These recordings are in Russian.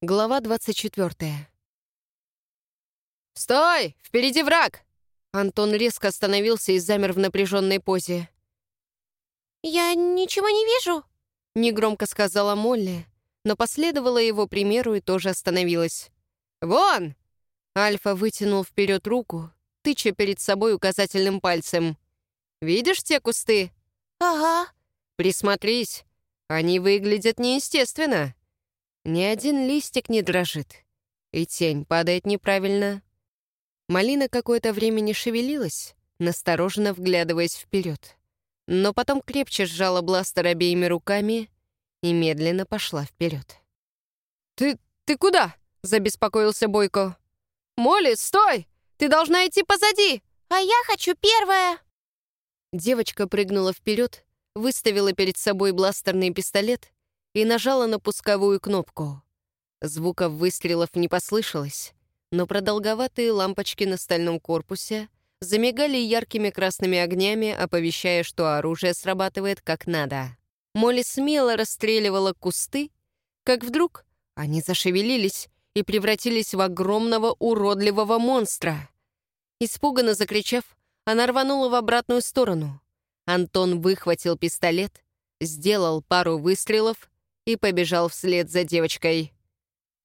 Глава 24. «Стой! Впереди враг!» Антон резко остановился и замер в напряженной позе. «Я ничего не вижу», — негромко сказала Молли, но последовала его примеру и тоже остановилась. «Вон!» Альфа вытянул вперед руку, тыча перед собой указательным пальцем. «Видишь те кусты?» «Ага». «Присмотрись, они выглядят неестественно. Ни один листик не дрожит, и тень падает неправильно». Малина какое-то время не шевелилась, настороженно вглядываясь вперед, но потом крепче сжала бластер обеими руками и медленно пошла вперед. «Ты... ты куда?» — забеспокоился Бойко. «Молли, стой! Ты должна идти позади!» «А я хочу первая!» Девочка прыгнула вперед, выставила перед собой бластерный пистолет и нажала на пусковую кнопку. Звуков выстрелов не послышалось, но продолговатые лампочки на стальном корпусе замигали яркими красными огнями, оповещая, что оружие срабатывает как надо. Молли смело расстреливала кусты, как вдруг они зашевелились и превратились в огромного уродливого монстра. Испуганно закричав, она рванула в обратную сторону. Антон выхватил пистолет, сделал пару выстрелов и побежал вслед за девочкой.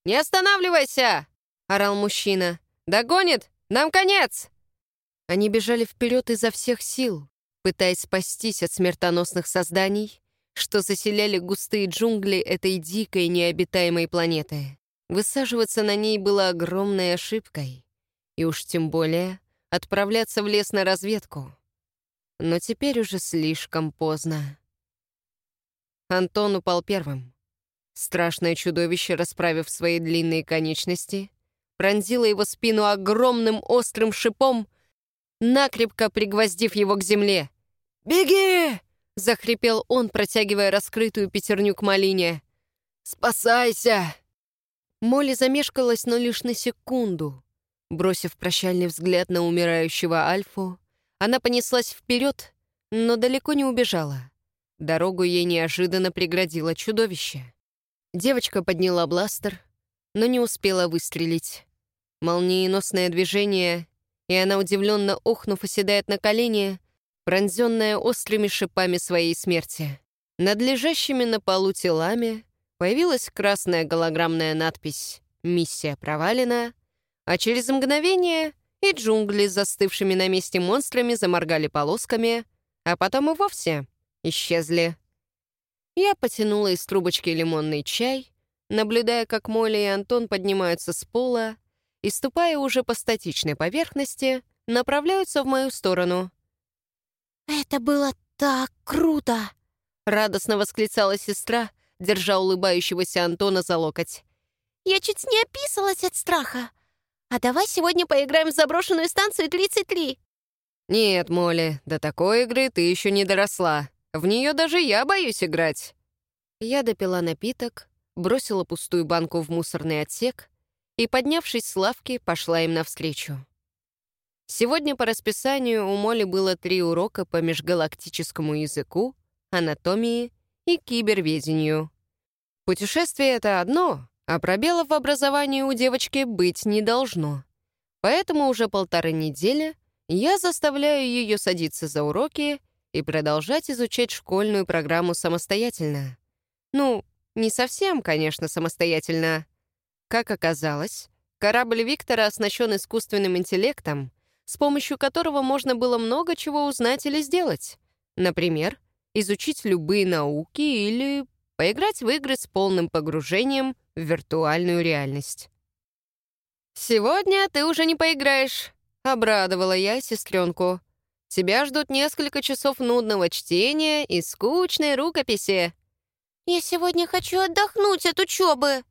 «Не останавливайся!» — орал мужчина. «Догонит! Нам конец!» Они бежали вперед изо всех сил, пытаясь спастись от смертоносных созданий, что заселяли густые джунгли этой дикой необитаемой планеты. Высаживаться на ней было огромной ошибкой. И уж тем более отправляться в лес на разведку. Но теперь уже слишком поздно. Антон упал первым. Страшное чудовище, расправив свои длинные конечности, пронзило его спину огромным острым шипом, накрепко пригвоздив его к земле. «Беги!» — захрипел он, протягивая раскрытую пятерню к малине. «Спасайся!» Молли замешкалась, но лишь на секунду. Бросив прощальный взгляд на умирающего Альфу, она понеслась вперед, но далеко не убежала. Дорогу ей неожиданно преградило чудовище. Девочка подняла бластер, но не успела выстрелить. Молниеносное движение, и она, удивленно охнув, оседает на колени, пронзенная острыми шипами своей смерти. Над лежащими на полу телами появилась красная голограммная надпись «Миссия провалена», а через мгновение и джунгли с застывшими на месте монстрами заморгали полосками, а потом и вовсе исчезли. Я потянула из трубочки лимонный чай, наблюдая, как Молли и Антон поднимаются с пола и, ступая уже по статичной поверхности, направляются в мою сторону. «Это было так круто!» — радостно восклицала сестра, держа улыбающегося Антона за локоть. «Я чуть не описалась от страха. А давай сегодня поиграем в заброшенную станцию 33». «Нет, Молли, до такой игры ты еще не доросла. В нее даже я боюсь играть». Я допила напиток, бросила пустую банку в мусорный отсек и, поднявшись с лавки, пошла им навстречу. Сегодня по расписанию у Молли было три урока по межгалактическому языку, анатомии и киберведению. Путешествие — это одно, а пробелов в образовании у девочки быть не должно. Поэтому уже полторы недели я заставляю ее садиться за уроки и продолжать изучать школьную программу самостоятельно. Ну, не совсем, конечно, самостоятельно. Как оказалось, корабль Виктора оснащен искусственным интеллектом, с помощью которого можно было много чего узнать или сделать. Например, изучить любые науки или поиграть в игры с полным погружением в виртуальную реальность. «Сегодня ты уже не поиграешь», — обрадовала я сестренку. «Тебя ждут несколько часов нудного чтения и скучной рукописи». «Я сегодня хочу отдохнуть от учебы»,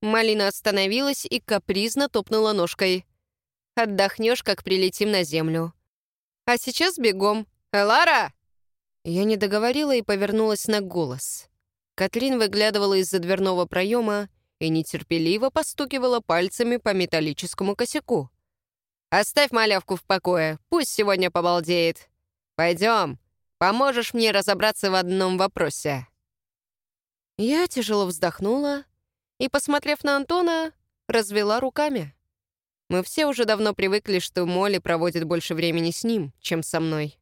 Малина остановилась и капризно топнула ножкой. Отдохнешь, как прилетим на землю. А сейчас бегом. Лара!» Я не договорила и повернулась на голос. Катрин выглядывала из-за дверного проема и нетерпеливо постукивала пальцами по металлическому косяку. «Оставь малявку в покое, пусть сегодня побалдеет. Пойдем, поможешь мне разобраться в одном вопросе». Я тяжело вздохнула и, посмотрев на Антона, развела руками. Мы все уже давно привыкли, что Молли проводит больше времени с ним, чем со мной.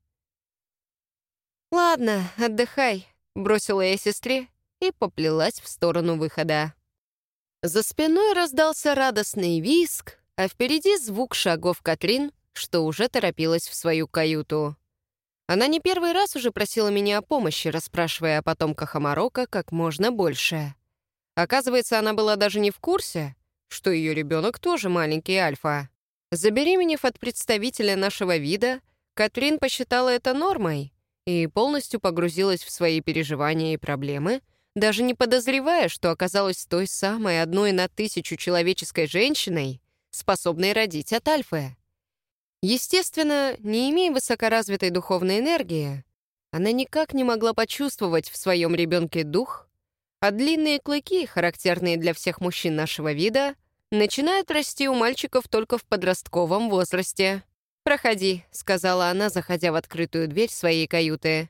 «Ладно, отдыхай», — бросила я сестре и поплелась в сторону выхода. За спиной раздался радостный виск, а впереди звук шагов Катрин, что уже торопилась в свою каюту. Она не первый раз уже просила меня о помощи, расспрашивая о потомках Амарока как можно больше. Оказывается, она была даже не в курсе, что ее ребенок тоже маленький альфа. Забеременев от представителя нашего вида, Катрин посчитала это нормой и полностью погрузилась в свои переживания и проблемы, даже не подозревая, что оказалась той самой одной на тысячу человеческой женщиной, способной родить от альфы. Естественно, не имея высокоразвитой духовной энергии, она никак не могла почувствовать в своем ребенке дух, а длинные клыки, характерные для всех мужчин нашего вида, начинают расти у мальчиков только в подростковом возрасте. «Проходи», — сказала она, заходя в открытую дверь своей каюты.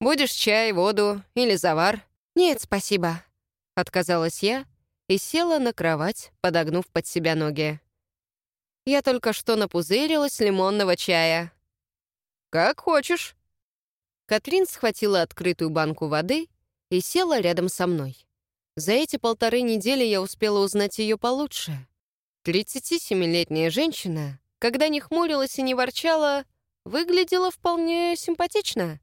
«Будешь чай, воду или завар?» «Нет, спасибо», — отказалась я и села на кровать, подогнув под себя ноги. Я только что напузырилась лимонного чая. «Как хочешь». Катрин схватила открытую банку воды и села рядом со мной. За эти полторы недели я успела узнать ее получше. 37-летняя женщина, когда не хмурилась и не ворчала, выглядела вполне симпатично.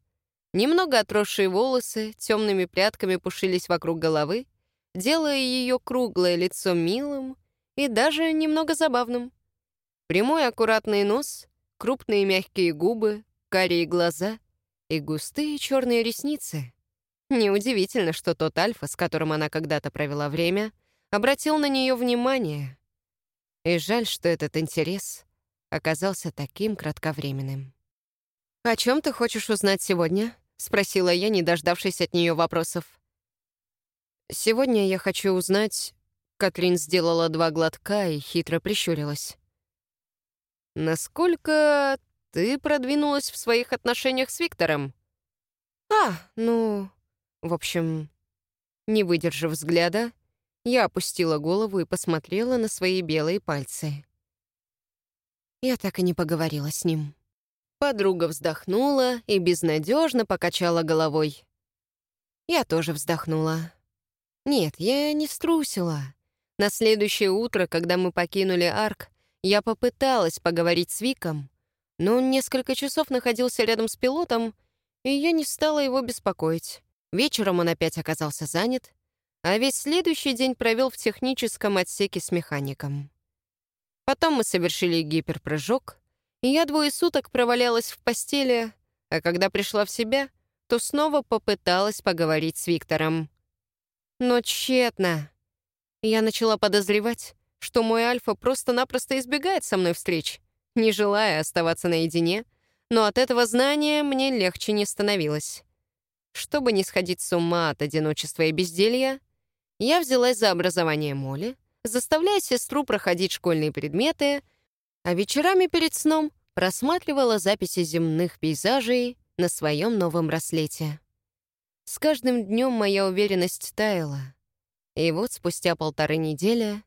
Немного отросшие волосы темными прядками пушились вокруг головы, делая ее круглое лицо милым и даже немного забавным. Прямой аккуратный нос, крупные мягкие губы, карие глаза и густые черные ресницы. Неудивительно, что тот Альфа, с которым она когда-то провела время, обратил на нее внимание. И жаль, что этот интерес оказался таким кратковременным. «О чем ты хочешь узнать сегодня?» — спросила я, не дождавшись от нее вопросов. «Сегодня я хочу узнать...» Катрин сделала два глотка и хитро прищурилась. «Насколько ты продвинулась в своих отношениях с Виктором?» «А, ну...» В общем, не выдержав взгляда, я опустила голову и посмотрела на свои белые пальцы. Я так и не поговорила с ним. Подруга вздохнула и безнадежно покачала головой. Я тоже вздохнула. Нет, я не струсила. На следующее утро, когда мы покинули Арк, я попыталась поговорить с Виком, но он несколько часов находился рядом с пилотом, и я не стала его беспокоить. Вечером он опять оказался занят, а весь следующий день провел в техническом отсеке с механиком. Потом мы совершили гиперпрыжок, и я двое суток провалялась в постели, а когда пришла в себя, то снова попыталась поговорить с Виктором. Но тщетно. Я начала подозревать, что мой Альфа просто-напросто избегает со мной встреч, не желая оставаться наедине, но от этого знания мне легче не становилось. Чтобы не сходить с ума от одиночества и безделья, я взялась за образование Моли, заставляя сестру проходить школьные предметы, а вечерами перед сном просматривала записи земных пейзажей на своем новом браслете. С каждым днем моя уверенность таяла, и вот спустя полторы недели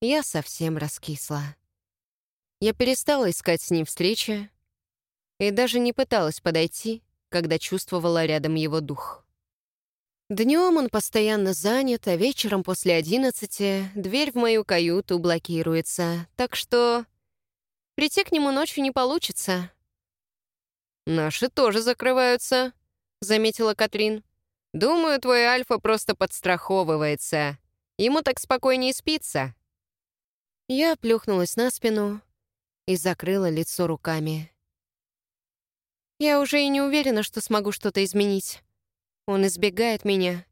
я совсем раскисла. Я перестала искать с ним встречи и даже не пыталась подойти, когда чувствовала рядом его дух. Днем он постоянно занят, а вечером после одиннадцати дверь в мою каюту блокируется, так что прийти к нему ночью не получится. «Наши тоже закрываются», — заметила Катрин. «Думаю, твой Альфа просто подстраховывается. Ему так спокойнее спится». Я плюхнулась на спину и закрыла лицо руками. Я уже и не уверена, что смогу что-то изменить. Он избегает меня,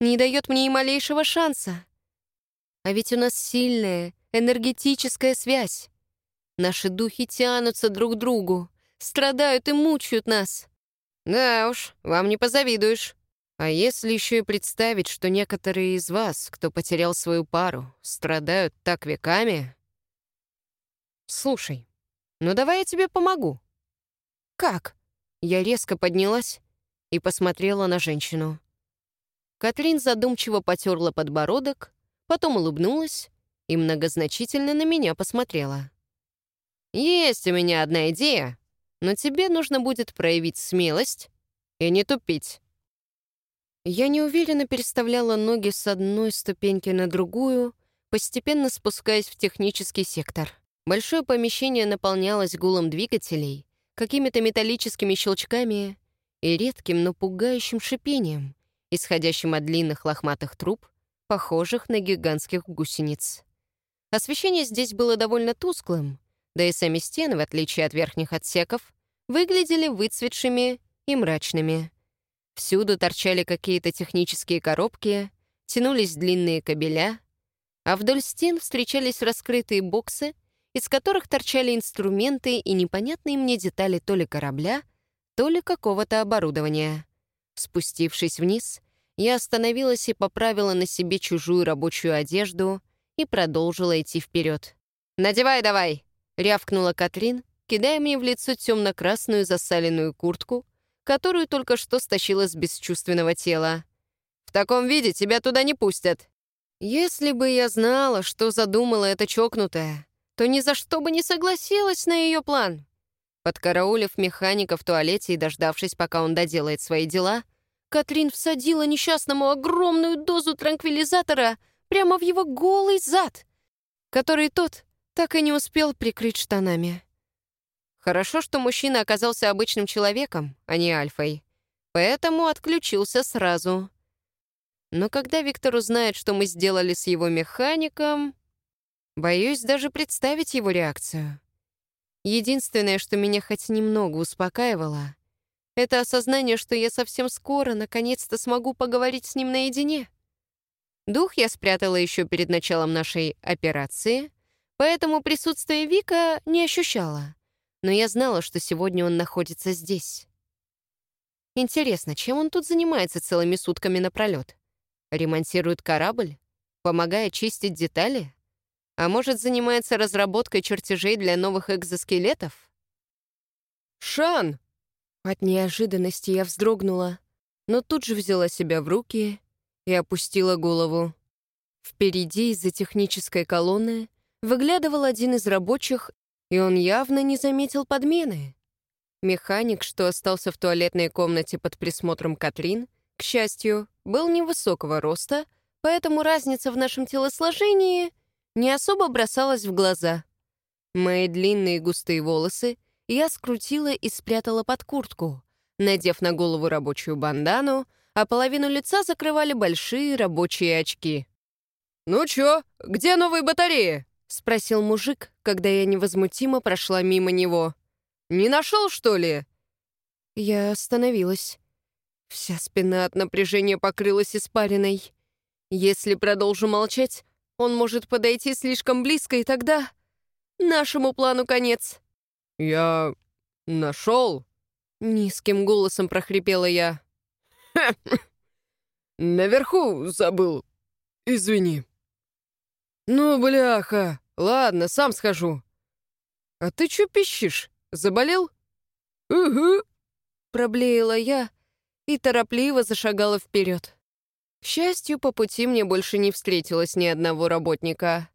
не дает мне и малейшего шанса. А ведь у нас сильная, энергетическая связь. Наши духи тянутся друг к другу, страдают и мучают нас. Да уж, вам не позавидуешь. А если еще и представить, что некоторые из вас, кто потерял свою пару, страдают так веками... Слушай, ну давай я тебе помогу. Как? Я резко поднялась и посмотрела на женщину. Катрин задумчиво потерла подбородок потом улыбнулась и многозначительно на меня посмотрела. «Есть у меня одна идея, но тебе нужно будет проявить смелость и не тупить». Я неуверенно переставляла ноги с одной ступеньки на другую, постепенно спускаясь в технический сектор. Большое помещение наполнялось гулом двигателей, какими-то металлическими щелчками и редким, но пугающим шипением, исходящим от длинных лохматых труб, похожих на гигантских гусениц. Освещение здесь было довольно тусклым, да и сами стены, в отличие от верхних отсеков, выглядели выцветшими и мрачными. Всюду торчали какие-то технические коробки, тянулись длинные кабеля, а вдоль стен встречались раскрытые боксы, из которых торчали инструменты и непонятные мне детали то ли корабля, то ли какого-то оборудования. Спустившись вниз, я остановилась и поправила на себе чужую рабочую одежду и продолжила идти вперед. «Надевай давай!» — рявкнула Катрин, кидая мне в лицо темно-красную засаленную куртку, которую только что стащила с бесчувственного тела. «В таком виде тебя туда не пустят». Если бы я знала, что задумала эта чокнутая, то ни за что бы не согласилась на ее план. Подкараулив механика в туалете и дождавшись, пока он доделает свои дела, Катрин всадила несчастному огромную дозу транквилизатора прямо в его голый зад, который тот так и не успел прикрыть штанами. Хорошо, что мужчина оказался обычным человеком, а не альфой, поэтому отключился сразу. Но когда Виктор узнает, что мы сделали с его механиком, боюсь даже представить его реакцию. Единственное, что меня хоть немного успокаивало, это осознание, что я совсем скоро наконец-то смогу поговорить с ним наедине. Дух я спрятала еще перед началом нашей операции, поэтому присутствие Вика не ощущала но я знала, что сегодня он находится здесь. Интересно, чем он тут занимается целыми сутками напролет? Ремонтирует корабль? Помогает чистить детали? А может, занимается разработкой чертежей для новых экзоскелетов? «Шан!» От неожиданности я вздрогнула, но тут же взяла себя в руки и опустила голову. Впереди из-за технической колонны выглядывал один из рабочих и он явно не заметил подмены. Механик, что остался в туалетной комнате под присмотром Катрин, к счастью, был невысокого роста, поэтому разница в нашем телосложении не особо бросалась в глаза. Мои длинные густые волосы я скрутила и спрятала под куртку, надев на голову рабочую бандану, а половину лица закрывали большие рабочие очки. «Ну чё, где новые батареи?» — спросил мужик, когда я невозмутимо прошла мимо него. «Не нашел, что ли?» Я остановилась. Вся спина от напряжения покрылась испариной. Если продолжу молчать, он может подойти слишком близко, и тогда нашему плану конец. «Я нашел?» — низким голосом прохрипела я. «Наверху забыл. Извини». «Ну, бляха! Ладно, сам схожу». «А ты чё пищишь? Заболел?» «Угу», — проблеяла я и торопливо зашагала вперед. К счастью, по пути мне больше не встретилось ни одного работника.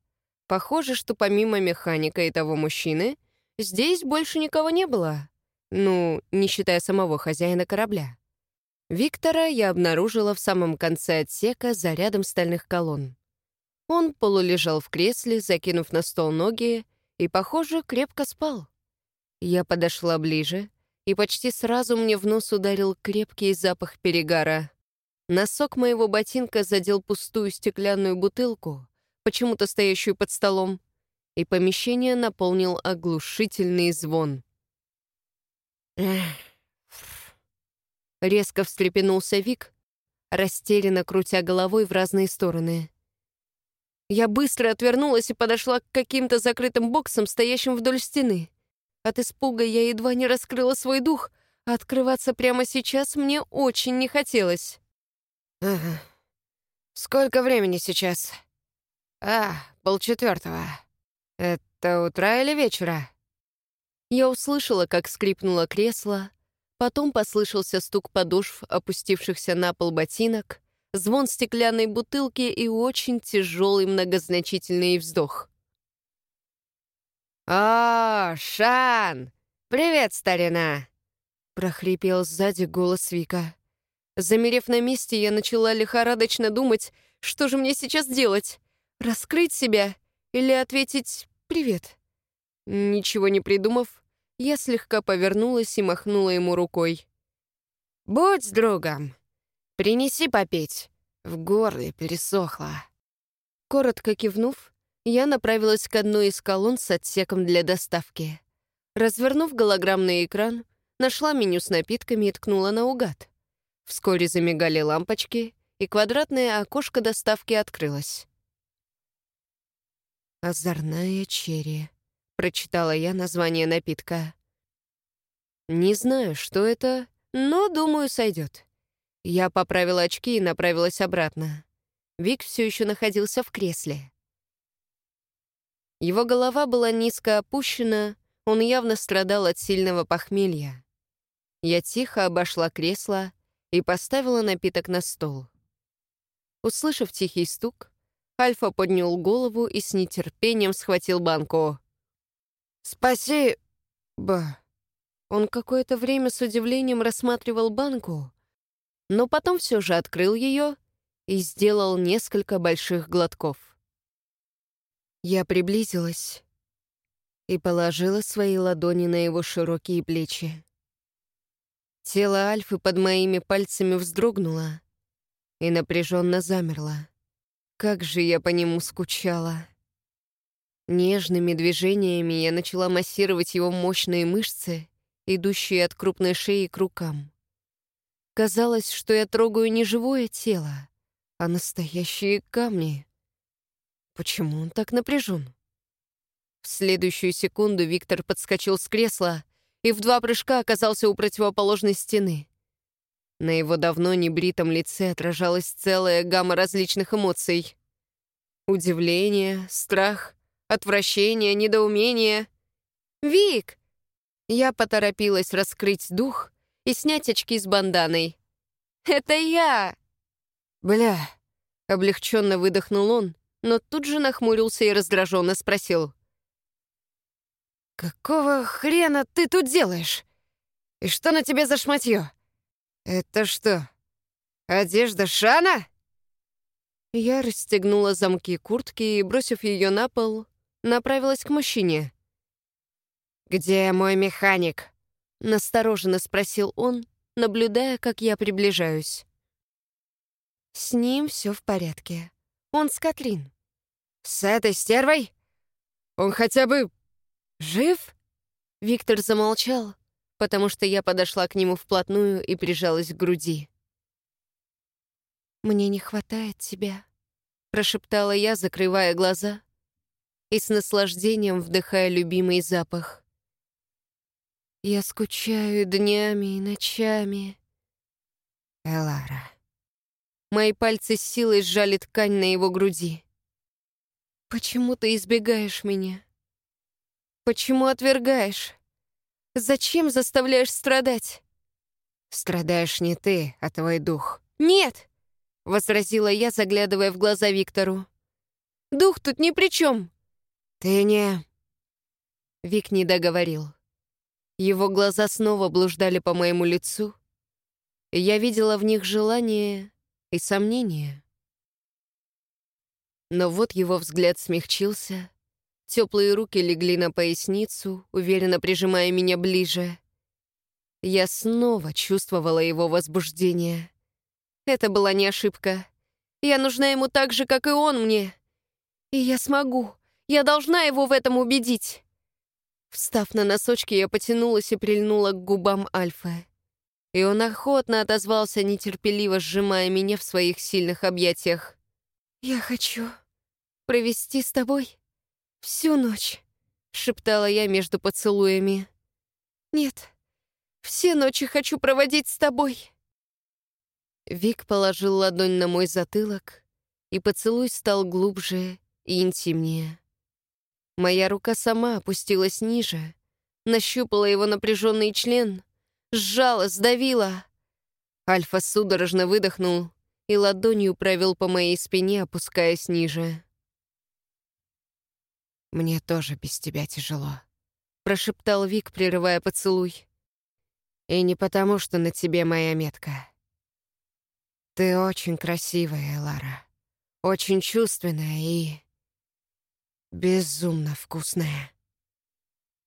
Похоже, что помимо механика и того мужчины, здесь больше никого не было. Ну, не считая самого хозяина корабля. Виктора я обнаружила в самом конце отсека за рядом стальных колонн. Он полулежал в кресле, закинув на стол ноги, и, похоже, крепко спал. Я подошла ближе, и почти сразу мне в нос ударил крепкий запах перегара. Носок моего ботинка задел пустую стеклянную бутылку, почему-то стоящую под столом, и помещение наполнил оглушительный звон. Резко встрепенулся Вик, растерянно крутя головой в разные стороны. Я быстро отвернулась и подошла к каким-то закрытым боксам, стоящим вдоль стены. От испуга я едва не раскрыла свой дух, а открываться прямо сейчас мне очень не хотелось. «Ага. Сколько времени сейчас?» «А, полчетвертого. Это утра или вечера?» Я услышала, как скрипнуло кресло, потом послышался стук подошв, опустившихся на пол ботинок, звон стеклянной бутылки и очень тяжелый многозначительный вздох. «О, Шан! Привет, старина!» — прохрипел сзади голос Вика. Замерев на месте, я начала лихорадочно думать, что же мне сейчас делать? Раскрыть себя или ответить «привет»? Ничего не придумав, я слегка повернулась и махнула ему рукой. «Будь с другом. Принеси попить. В горле пересохло». Коротко кивнув, я направилась к одной из колонн с отсеком для доставки. Развернув голограммный экран, нашла меню с напитками и ткнула наугад. Вскоре замигали лампочки, и квадратное окошко доставки открылось. «Озорная черри», — прочитала я название напитка. «Не знаю, что это, но, думаю, сойдет». Я поправила очки и направилась обратно. Вик все еще находился в кресле. Его голова была низко опущена, он явно страдал от сильного похмелья. Я тихо обошла кресло и поставила напиток на стол. Услышав тихий стук, Альфа поднял голову и с нетерпением схватил банку. «Спаси...» «Ба...» Он какое-то время с удивлением рассматривал банку, но потом все же открыл ее и сделал несколько больших глотков. Я приблизилась и положила свои ладони на его широкие плечи. Тело Альфы под моими пальцами вздрогнуло и напряженно замерло. Как же я по нему скучала. Нежными движениями я начала массировать его мощные мышцы, идущие от крупной шеи к рукам. Казалось, что я трогаю не живое тело, а настоящие камни. Почему он так напряжен? В следующую секунду Виктор подскочил с кресла и в два прыжка оказался у противоположной стены. На его давно небритом лице отражалась целая гамма различных эмоций. Удивление, страх, отвращение, недоумение. «Вик!» Я поторопилась раскрыть дух и снять очки с банданой. «Это я!» «Бля!» — облегченно выдохнул он, но тут же нахмурился и раздраженно спросил. «Какого хрена ты тут делаешь? И что на тебе за шматье? Это что, одежда Шана?» Я расстегнула замки куртки и, бросив ее на пол, направилась к мужчине. «Где мой механик?» — настороженно спросил он, наблюдая, как я приближаюсь. «С ним все в порядке. Он с Катрин». «С этой стервой? Он хотя бы «Жив?» Виктор замолчал, потому что я подошла к нему вплотную и прижалась к груди. «Мне не хватает тебя», — прошептала я, закрывая глаза и с наслаждением вдыхая любимый запах. «Я скучаю днями и ночами». «Элара». Мои пальцы с силой сжали ткань на его груди. «Почему ты избегаешь меня?» Почему отвергаешь? Зачем заставляешь страдать? Страдаешь не ты, а твой дух. Нет! Возразила я, заглядывая в глаза Виктору. Дух тут ни при чем. Ты не... Вик не договорил. Его глаза снова блуждали по моему лицу, я видела в них желание и сомнение. Но вот его взгляд смягчился, Теплые руки легли на поясницу, уверенно прижимая меня ближе. Я снова чувствовала его возбуждение. Это была не ошибка. Я нужна ему так же, как и он мне. И я смогу. Я должна его в этом убедить. Встав на носочки, я потянулась и прильнула к губам Альфа. И он охотно отозвался, нетерпеливо сжимая меня в своих сильных объятиях. «Я хочу провести с тобой «Всю ночь», — шептала я между поцелуями. «Нет, все ночи хочу проводить с тобой». Вик положил ладонь на мой затылок, и поцелуй стал глубже и интимнее. Моя рука сама опустилась ниже, нащупала его напряженный член, сжала, сдавила. Альфа судорожно выдохнул и ладонью провел по моей спине, опускаясь ниже. «Мне тоже без тебя тяжело», — прошептал Вик, прерывая поцелуй. «И не потому, что на тебе моя метка. Ты очень красивая, Лара, очень чувственная и безумно вкусная».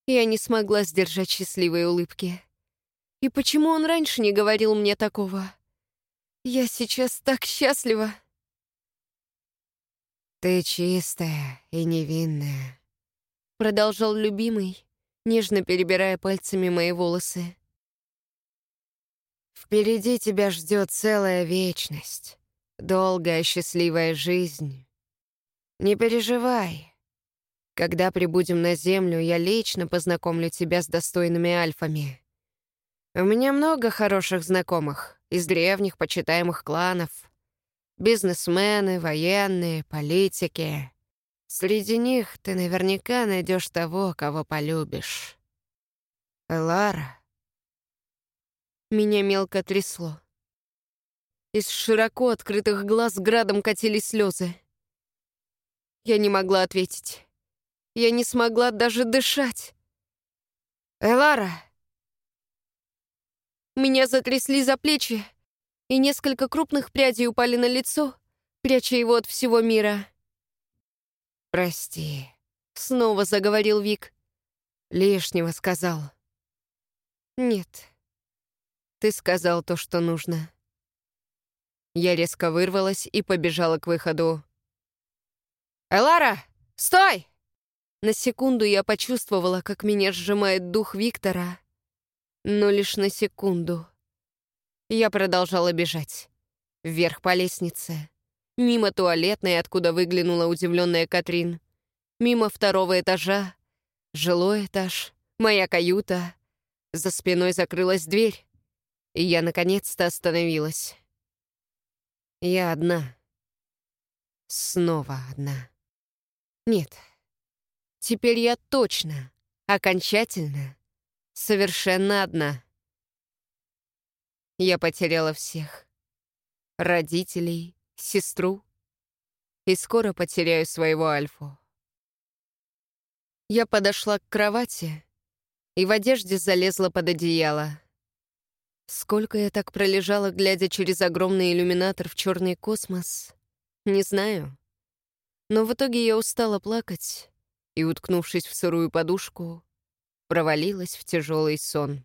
Я не смогла сдержать счастливой улыбки. И почему он раньше не говорил мне такого? Я сейчас так счастлива. «Ты чистая и невинная», — продолжал любимый, нежно перебирая пальцами мои волосы. «Впереди тебя ждет целая вечность, долгая счастливая жизнь. Не переживай. Когда прибудем на Землю, я лично познакомлю тебя с достойными альфами. У меня много хороших знакомых из древних почитаемых кланов. Бизнесмены, военные, политики. Среди них ты наверняка найдешь того, кого полюбишь. Лара. Меня мелко трясло. Из широко открытых глаз градом катились слезы. Я не могла ответить. Я не смогла даже дышать. «Элара!» Меня затрясли за плечи, и несколько крупных прядей упали на лицо, пряча его от всего мира. «Прости», — снова заговорил Вик. «Лишнего сказал». «Нет, ты сказал то, что нужно». Я резко вырвалась и побежала к выходу. «Элара, стой!» На секунду я почувствовала, как меня сжимает дух Виктора, но лишь на секунду. Я продолжала бежать. Вверх по лестнице. Мимо туалетной, откуда выглянула удивленная Катрин. Мимо второго этажа. Жилой этаж. Моя каюта. За спиной закрылась дверь. И я наконец-то остановилась. Я одна. Снова одна. Нет. Теперь я точно, окончательно Совершенно одна. Я потеряла всех. Родителей, сестру. И скоро потеряю своего Альфу. Я подошла к кровати и в одежде залезла под одеяло. Сколько я так пролежала, глядя через огромный иллюминатор в черный космос, не знаю. Но в итоге я устала плакать и, уткнувшись в сырую подушку, провалилась в тяжелый сон.